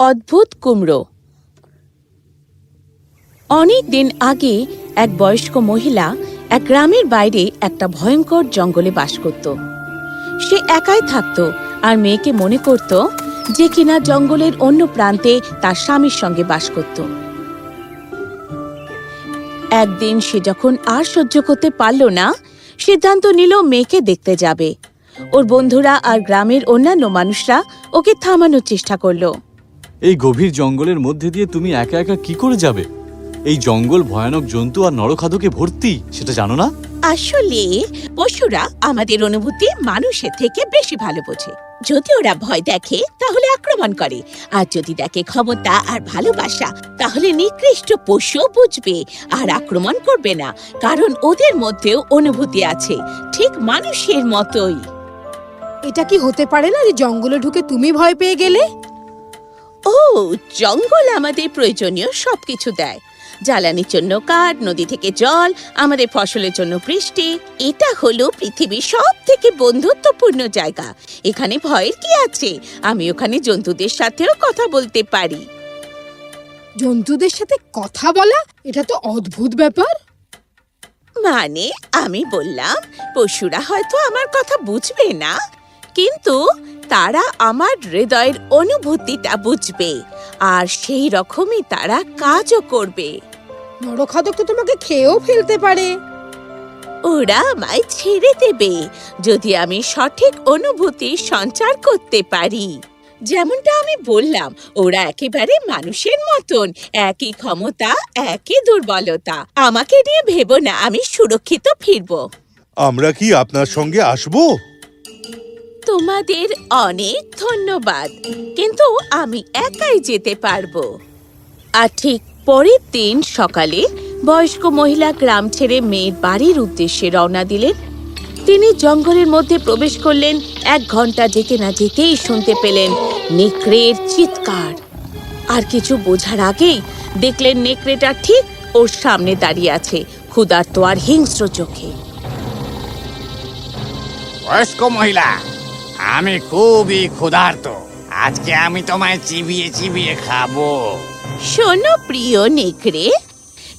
অদ্ভুত কুমড়ো। অনেক দিন আগে এক বয়স্ক মহিলা এক গ্রামের বাইরে একটা ভয়ঙ্কর জঙ্গলে বাস করত। সে একাই থাকত আর মেয়েকে মনে করত যে কিনা জঙ্গলের অন্য প্রান্তে তার স্বামীর সঙ্গে বাস করত। একদিন সে যখন আর সহ্য করতে পারল না, সিদ্ধান্ত নিল মেয়েকে দেখতে যাবে। ওর বন্ধুরা আর গ্রামের অন্যান্য মানুষরা ওকে থামানোর চেষ্টা করল। এই গভীর জঙ্গলের মধ্যে দিয়ে তুমি একা একা কি করে যাবে? এই জঙ্গল ভয়ানক জন্তু আর নরখাদকে ভর্তি সেটা জানো না? আসলে পশুরা আমাদের অনুভূতি মানুষের থেকে বেশি ভালো বোঝে। যদি ওরা ভয় দেখে তাহলে আক্রমণ করে। আর যদি দেখে ক্ষমতা আর ভালোবাসা তাহলে নিকৃষ্ট পশু বুঝবে আর আক্রমণ করবে না কারণ ওদের মধ্যেও অনুভূতি আছে। ঠিক মানুষের মতোই। এটা কি হতে পারে না যে জঙ্গলে ঢুকে তুমি ভয় পেয়ে গেলে? ও জঙ্গল আমাদের প্রয়োজনীয় সবকিছু দেয়। জ্বালানির জন্য কাঠ নদী থেকে জল আমাদের ফসলের জন্য বৃষ্টি এটা হলো পৃথিবীর সব থেকে বন্ধুত্বপূর্ণ জায়গা। এখানে ভয়ের কি আছে? আমি ওখানে জন্তুদের সাথেও কথা বলতে পারি। জন্তুদের সাথে কথা বলা এটা তো অদ্ভুত ব্যাপার। মানে আমি বললাম পশুরা হয়তো আমার কথা বুঝবে না। কিন্তু তারা আমার হৃদয়ের অনুভূতিটা বুঝবে আর সেই রকমই তারা কাজও করবে। নরখাদক তো তোমাকে খেয়েও ফেলতে পারে। ওরা আমায় ছেড়ে দেবে যদি আমি সঠিক অনুভূতি সঞ্চার করতে পারি। যেমনটা আমি বললাম ওরা একেবারে মানুষের মতন একই ক্ষমতা একই দুর্বলতা। আমাকে নিয়ে ভেবো না আমি সুরক্ষিত ফিরবো। আমরা কি আপনার সঙ্গে আসব? তোমাদের অনেক ধন্যবাদ। কিন্তু আমি একাই যেতে পারব। আর ঠিক পরের দিন সকালে বয়স্ক মহিলা গ্রাম ছেড়ে মেয়ের বাড়ির উদ্দেশ্যে রওনা দিলেন। তিনি জঙ্গলের মধ্যে প্রবেশ করলেন, এক ঘণ্টা যেতে না যেতেই শুনতে পেলেন নেকড়ের চিৎকার। আর কিছু বোঝার আগেই দেখলেন নেকড়েটা ঠিক ওর সামনে দাঁড়িয়ে আছে, ক্ষুধার্ত আর হিংস্র চোখে। বয়স্ক মহিলা আমি খুবই ক্ষুধার্ত। আজকে আমি তোমায় চিবিয়ে চিবিয়ে খাব। শোনো প্রিয় নেকড়ে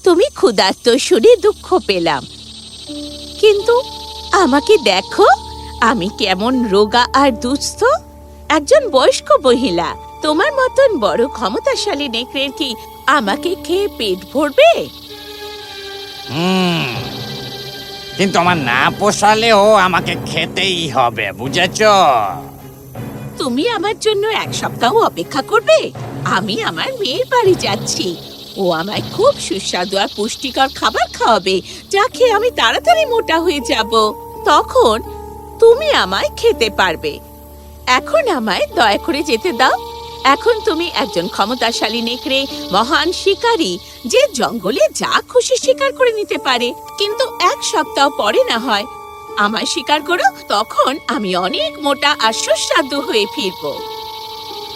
তুমি ক্ষুধার্ত শুনে দুঃখ পেলাম। কিন্তু আমাকে দেখো আমি কেমন রোগা আর দুস্থ। একজন বয়স্ক মহিলা তোমার মতন বড় ক্ষমতাশালী নেকড়ের কি আমাকে খেয়ে পেট ভরবে? হুম কিন্তু আমার না পোষালেও আমাকে খেতেই হবে, বুঝেছ? তুমি আমার জন্য এক সপ্তাহ অপেক্ষা করবে? আমি আমার মেয়ের বাড়ি যাচ্ছি। ও আমায় খুব সুস্বাদু আর পুষ্টিকর খাবার খাওয়াবে, যা খেয়ে আমি তাড়াতাড়ি মোটা হয়ে যাব। তখন তুমি আমায় খেতে পারবে। এখন আমায় দয়া করে যেতে দাও। এখন তুমি একজন ক্ষমতাশালী নেকড়ে মহান শিকারী যে জঙ্গলে যা খুশি শিকার করে নিতে পারে। কিন্তু এক সপ্তাহ পরে না হয়। আমায় স্বীকার করো তখন আমি অনেক মোটা আর সুস্বাদু হয়ে ফিরবো।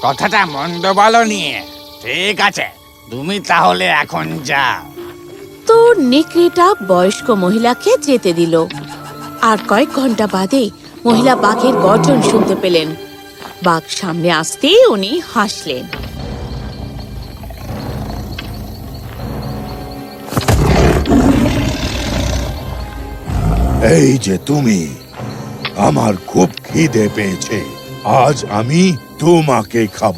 কথাটা মন্দ বলো নিয়ে ঠিক আছে তুমি তাহলে এখন যাও। তো নেকড়েটা বয়স্ক মহিলাকে যেতে দিল। আর কয়েক ঘণ্টা বাদে মহিলা বাঘের গর্জন শুনতে পেলেন। বাঘ সামনে আসতেই উনি হাসলেন। এই যে তুমি আমার খুব খিদে পেয়েছে। আজ আমি তোমাকে খাব।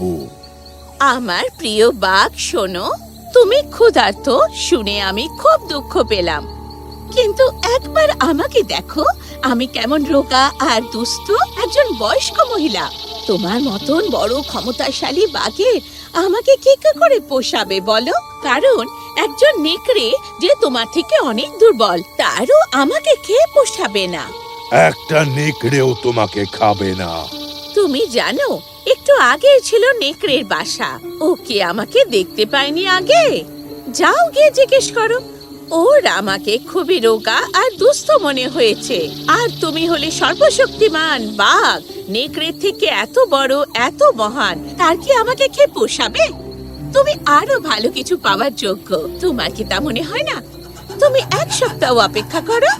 আমার প্রিয় বাঘ শোনো তুমি ক্ষুধার্ত শুনে আমি খুব দুঃখ পেলাম। কিন্তু একবার আমাকে দেখো আমি কেমন রোগা আর দুস্থ একজন বয়স্ক মহিলা। তোমার মতন বড় ক্ষমতাশালী বাঘে আমাকে কি করে পোষাবে বলো? কারণ একজন নেকড়ে যে তোমার থেকে অনেক দুর্বল তারও আমাকে খেয়ে পোষাবে না? একটা নেকড়েও তোমাকে খাবে না। তুমি জানো একটু আগে ছিল নেকড়ের বাসা। ও কি আমাকে দেখতে পায়নি আগে? যাও গিয়ে জিজ্ঞেস করো। ওর আমাকে খুবই রোগা আর দুস্থ মনে হয়েছে। আর তুমি হলে সর্বশক্তিমান বাঘ। নেকড়ের থেকে এত বড়, এত মহান, তার কি আমাকে খেয়ে পোষাবে? তুমি আরও ভালো কিছু পাওয়ার যোগ্য, তোমার কি তা মনে হয় না? তুমি এক সপ্তাহ অপেক্ষা করো,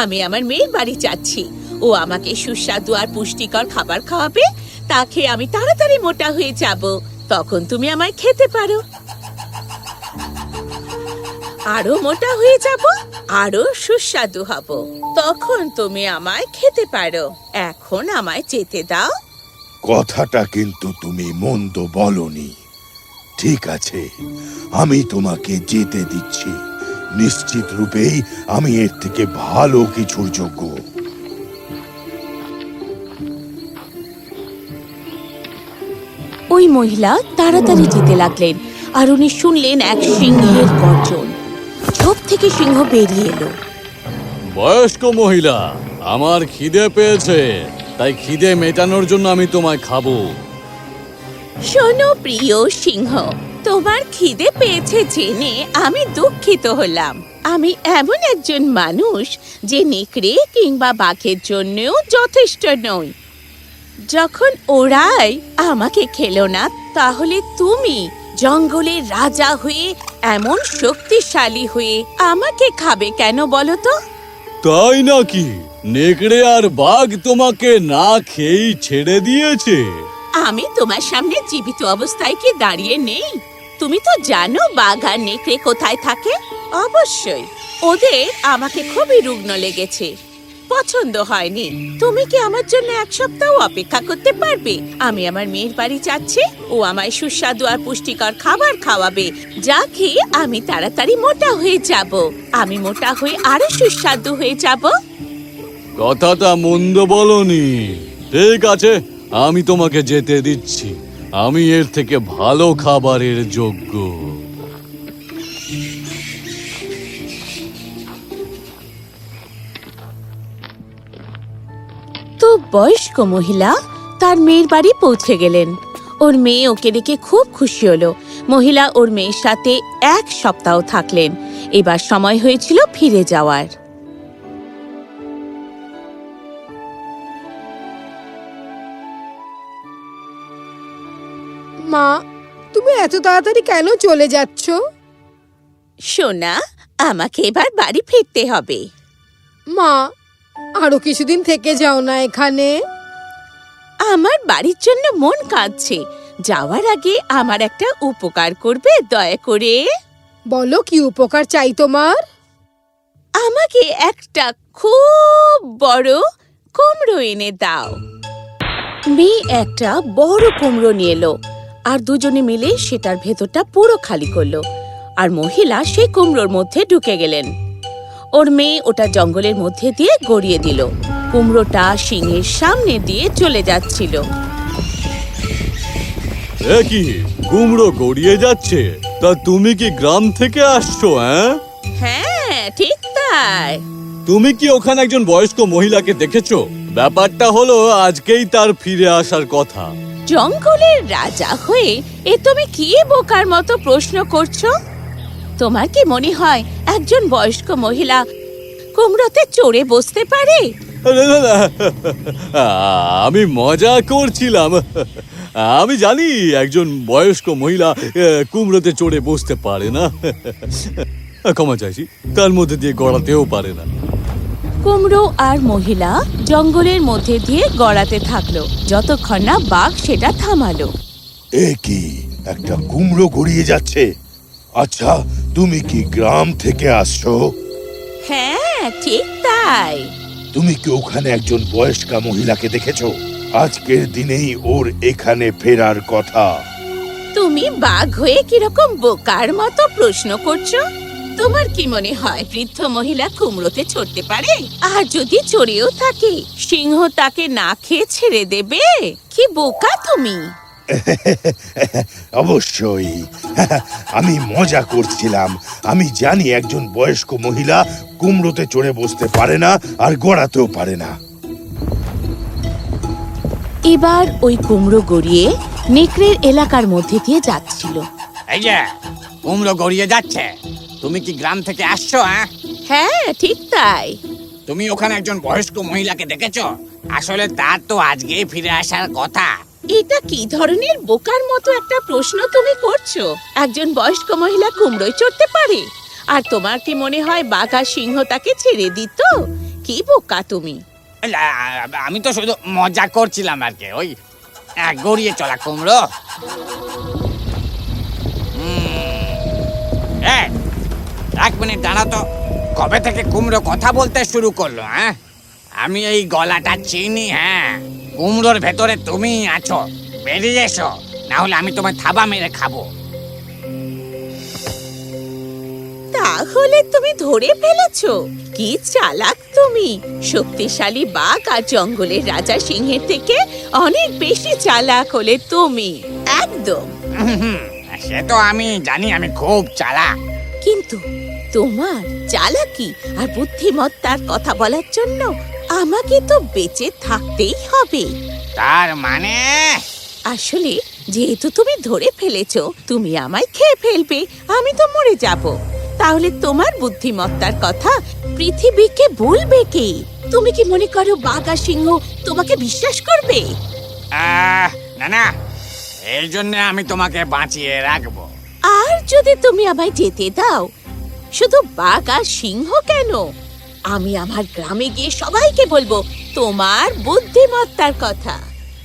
আমি আমার মেয়ের বাড়ি যাচ্ছি। ও আমাকে সুস্বাদু আর পুষ্টিকর খাবার খাওয়াবে, তা খেয়ে আমি তাড়াতাড়ি মোটা হয়ে যাব, তখন তুমি আমায় খেতে পারো। আরও মোটা হয়ে যাব? আরও সুস্বাদু হব। তখন তুমি আমায় খেতে পারো। এখন আমায় যেতে দাও। কথাটা কিন্তু তুমি মন্দ বলনি। ঠিক আছে আমি তোমাকে যেতে দিচ্ছি। নিশ্চিত রূপেই আমি এর থেকে ভালো কিছুর যোগ্য। ওই মহিলা তাড়াতাড়ি যেতে লাগলেন আর উনি শুনলেন এক সিংহের গর্জন। ঝোপ থেকে সিংহ বেরিয়ে এলো। বয়স্ক মহিলা আমার খিদে পেয়েছে তাই খিদে মেটানোর জন্য আমি তোমায় খাব। শোনো প্রিয় সিংহ তোমার খিদে পেয়েছে জেনে আমি দুঃখিত হলাম। আমি এমন একজন মানুষ যে নেকড়ে কিংবা বাঘের জন্যও যথেষ্ট নই। যখন ওরাই আমাকে খেলো না তাহলে তুমি জঙ্গলের রাজা হয়ে এমন শক্তিশালী হয়ে আমাকে খাবে কেন বলো তো? তাই নাকি? নেকড়ে আর বাঘ তোমাকে না খেয়েই ছেড়ে দিয়েছে। আমি তোমার সামনে জীবিত অবস্থায় কি দাঁড়িয়ে নেই? তুমি তো জানো বাঘ আর নেকড়ে কোথায় থাকে। অবশ্যই ওদের আমাকে খুবই রুগ্ন লেগেছে। পছন্দ হয়নি। তুমি কি আমার জন্য এক সপ্তাহ অপেক্ষা করতে পারবে? আমি আমার মেয়ের বাড়ি যাচ্ছি, ও আমায় সুস্বাদু আর পুষ্টিকর খাবার খাওয়াবে। যা খেয়ে আমি তাড়াতাড়ি মোটা হয়ে যাব। আমি মোটা হয়ে আরও সুস্বাদু হয়ে যাব। কথাটা মন্দ বলনি। ঠিক আছে, আমি তোমাকে যেতে দিচ্ছি। আমি এর থেকে ভালো খাবারের যোগ্য। বয়স্ক মহিলা তার মেয়ের বাড়ি পৌঁছে গেলেন। ওর মেয়ে ওকে দেখে খুব খুশি হলো। মহিলা ওর মেয়ের সাথে এক সপ্তাহ থাকলেন। এবার সময় হয়েছিল ফিরে যাওয়ার। মা তুমি এত তাড়াতাড়ি কেন চলে যাচ্ছ? সোনা আমাকে এবার বাড়ি ফিরতে হবে। মা আরও কিছুদিন থেকে যাও না এখানে। আমার বাড়ির জন্য মন কাঁদছে। যাওয়ার আগে আমার একটা উপকার করবে দয়া করে। বলো কি উপকার চাই তোমার? আমাকে একটা খুব বড় কুমড়ো এনে দাও। মেয়ে একটা বড় কুমড়ো নিয়ে এলো আর দুজনে মিলে সেটার ভেতরটা পুরো খালি করল আর মহিলা সেই কুমড়োর মধ্যে ঢুকে গেলেন। ওর মেয়ে ওটা জঙ্গলের মধ্যে দিয়ে গড়িয়ে দিল। কুমড়োটা সিংহের সামনে দিয়ে চলে যাচ্ছিল। কি কুমড়ো গড়িয়ে যাচ্ছে? তা তুমি কি গ্রাম থেকে আসছো হ্যাঁ? হ্যাঁ ঠিক তাই। তুমি কি ওখানে একজন বয়স্ক মহিলাকে দেখেছ? ব্যাপারটা হলো আজকেই তার ফিরে আসার কথা। জঙ্গলের রাজা হয়ে এ তুমি কি বোকার মতো প্রশ্ন করছ? তোমার কি মনে হয় একজন বয়স্ক মহিলা কুমড়োতে চড়ে বসতে পারে? আমি মজা করছিলাম। আমি জানি একজন বয়স্ক মহিলা কুমড়োতে চড়ে বসতে পারে না। ক্ষমা চাইছি তার মধ্যে দিয়ে গড়াতেও পারে না। কুমড়ো আর মহিলা জঙ্গলের মধ্যে দিয়ে গড়াতে থাকল। যতক্ষণ না বাঘ সেটা থামালো। এ কি? একটা কুমড়ো গড়িয়ে যাচ্ছে। আচ্ছা তুমি কি গ্রাম থেকে আসছো? হ্যাঁ ঠিক তাই। তুমি কি ওখানে একজন বয়স্কা মহিলাকে দেখেছ? আজকের দিনেই ওর এখানে ফেরার কথা। তুমি বাঘ হয়ে কীরকম বোকার মতো প্রশ্ন করছ? তোমার কি মনে হয় বৃদ্ধ মহিলা কুমড়োতে চড়তে পারে? আর যদি চড়েও থাকে সিংহ তাকে না খেয়ে ছেড়ে দেবে? কি বোকা তুমি? অবশ্যই। আমি মজা করছিলাম। আমি জানি একজন বয়স্ক মহিলা কুমড়োতে চড়ে বসতে পারে না আর গড়াতেও পারে না। এবার ওই কুমড়ো গড়িয়ে নেকড়ের এলাকার মধ্যে দিয়ে যাচ্ছিল। এই যে কুমড়ো গড়িয়ে যাচ্ছে। তুমি কি গ্রাম থেকে আসছো হ্যাঁ? হ্যাঁ ঠিক তাই। তুমি ওখানে একজন বয়স্ক মহিলাকে দেখেছ? আসলে তার তো আজকেই ফিরে আসার কথা। এটা কি ধরনের বোকার মতো একটা প্রশ্ন তুমি করছ? একজন বয়স্ক মহিলা কুমড়োয় চড়তে পারে। আর তোমার কি মনে হয় বাঘা সিংহ তাকে ছেড়ে দিত? কি বোকা তুমি? আমি তো শুধু মজা করছিলাম আর কি, ওই গড়িয়ে চলা কুমড়ো। এক মিনিট দাঁড়া তো। কবে থেকে কুমড়ো কথা বলতে শুরু করল হ্যাঁ? আমি এই গলাটা চিনি হ্যাঁ। কুমড়োর ভেতরে তুমি আছো বেরিয়ে এসো না হলে আমি তোমায় থাবা মেরে খাব। তাহলে তুমি ধরে ফেলেছো কি চালাক তুমি? শক্তিশালী বাঘ আর জঙ্গলের রাজা সিংহের থেকে অনেক বেশি চালাক হলে তুমি। একদম। সে তো আমি জানি আমি খুব চালাক। কিন্তু তোমার চালাকি আর বুদ্ধিমত্তার কথা বলার জন্য আমাকে তো বেঁচে থাকতেই হবে। তার মানে? আসলে যেহেতু তুমি ধরে ফেলেছো তুমি আমায় খেয়ে ফেলবে আমি তো মরে যাব। তাহলে তোমার বুদ্ধিমত্তার কথা পৃথিবীকে বলবে কে? তুমি কি মনে করো বাঘা সিংহ তোমাকে বিশ্বাস করবে? না না। এই জন্য আমি তোমাকে বাঁচিয়ে রাখব। আর যদি তুমি আমায় যেতে দাও শুধু বাঘ আর সিংহ কেন? আমি আমার গ্রামে গিয়ে সবাইকে বলব, তোমার বুদ্ধিমত্তার কথা।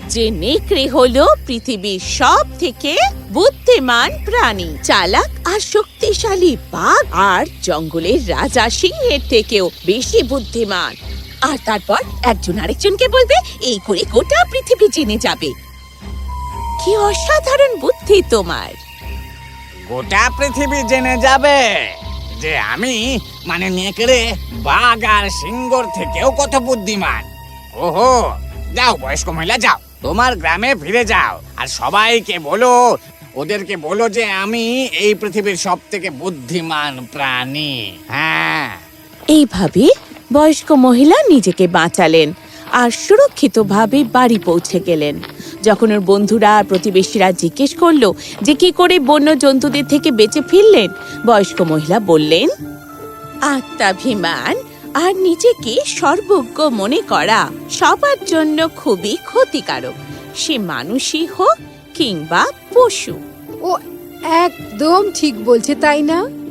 যে নেকড়ে হলো পৃথিবীর সব থেকে বুদ্ধিমান প্রাণী, চালাক আর শক্তিশালী বাঘ আর জঙ্গলের রাজা সিংহের থেকেও বেশি বুদ্ধিমান। আর তারপর একজন আরেকজনকে বলবে, এই করে গোটা পৃথিবী জেনে যাবে। কি অসাধারণ বুদ্ধি তোমার। গোটা পৃথিবী জেনে যাবে যে আমি মানে নেকড়ে, বাঘ আর সিংহর থেকেও কত বুদ্ধিমান। ওহো, যাও বয়স্ক মহিলা, যাও। তোমার গ্রামে ফিরে যাও। আর সবাইকে বলো, ওদেরকে বলো যে আমি এই পৃথিবীর সব থেকে বুদ্ধিমান প্রাণী। হ্যাঁ। এইভাবে বয়স্ক মহিলা নিজেকে বাঁচালেন আর সুরক্ষিতভাবে বাড়ি পৌঁছে গেলেন। যখন ওর বন্ধুরা আর প্রতিবেশীরা জিজ্ঞেস করল যে কি করে বন্য জন্তুদের থেকে বেঁচে ফিরলেন, বয়স্ক মহিলা বললেন আত্মাভিমান আর নিজেকে সর্বজ্ঞ মনে করা সবার জন্য খুবই ক্ষতিকারক। সে মানুষই হোক কিংবা পশু। ও একদম ঠিক বলছে, তাই না?